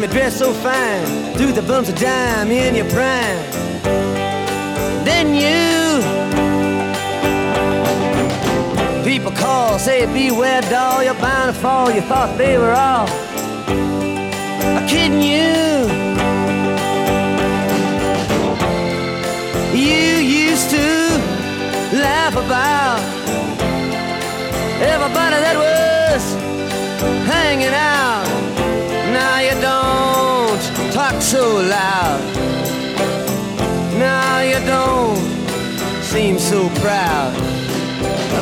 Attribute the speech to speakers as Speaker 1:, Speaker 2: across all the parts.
Speaker 1: me dress so fine, through the bumps of dime in your prime. Then you, people call, say beware, doll, you're bound to fall. You thought they were all kidding you. You used to laugh about you don't seem so proud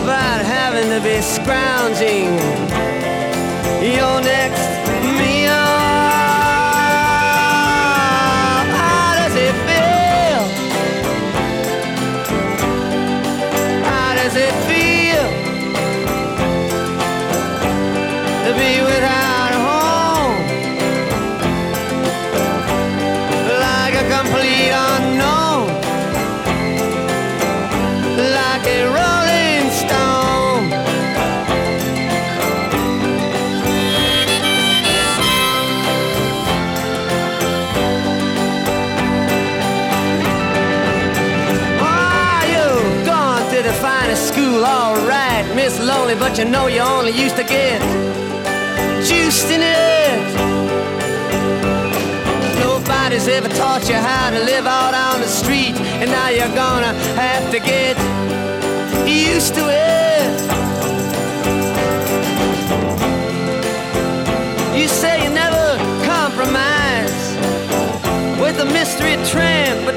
Speaker 1: about having to be scrounging. Your next Miss Lonely, but you know you only used to get juiced in it. Nobody's ever taught you how to live out on the street, and now you're gonna have to get used to it. You say you never compromise with a mystery tramp, but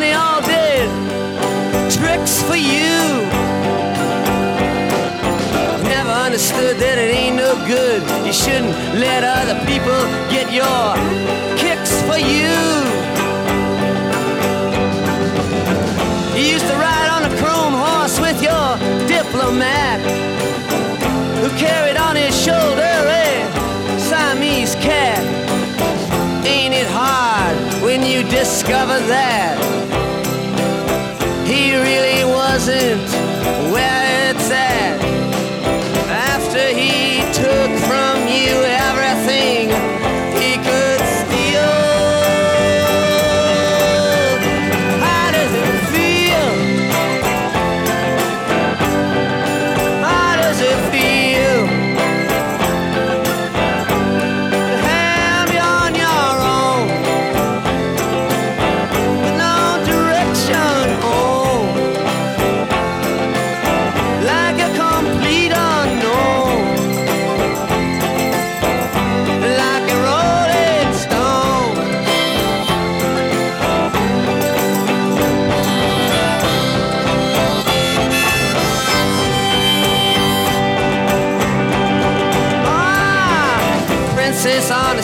Speaker 1: The they all did tricks for you. Never understood that it ain't no good. You shouldn't let other people get your kicks for you. You used to ride on a chrome horse with your diplomat who carried on his shoulder a Siamese cat. Ain't it hard when you discover that present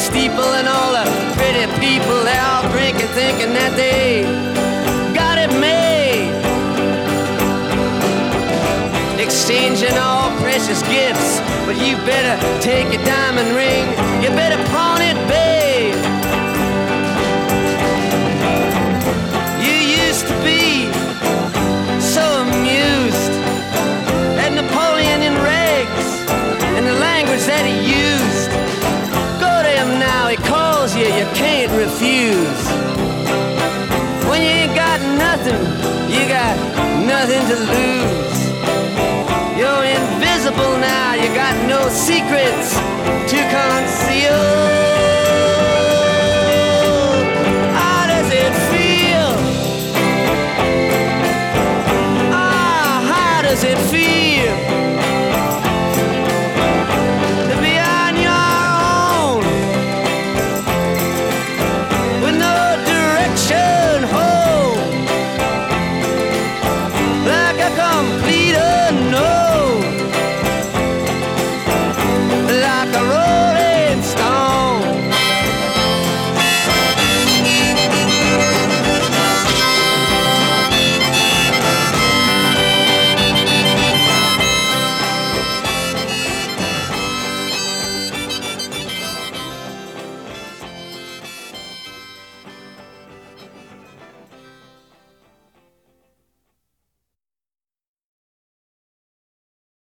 Speaker 1: steeple and all the pretty people they all drinking, thinking that they got it made. Exchanging all precious gifts, but you better take your diamond ring. You better pawn it, babe. You, can't refuse. When you ain't got nothing, you got nothing to lose. You're invisible now. You got no secrets to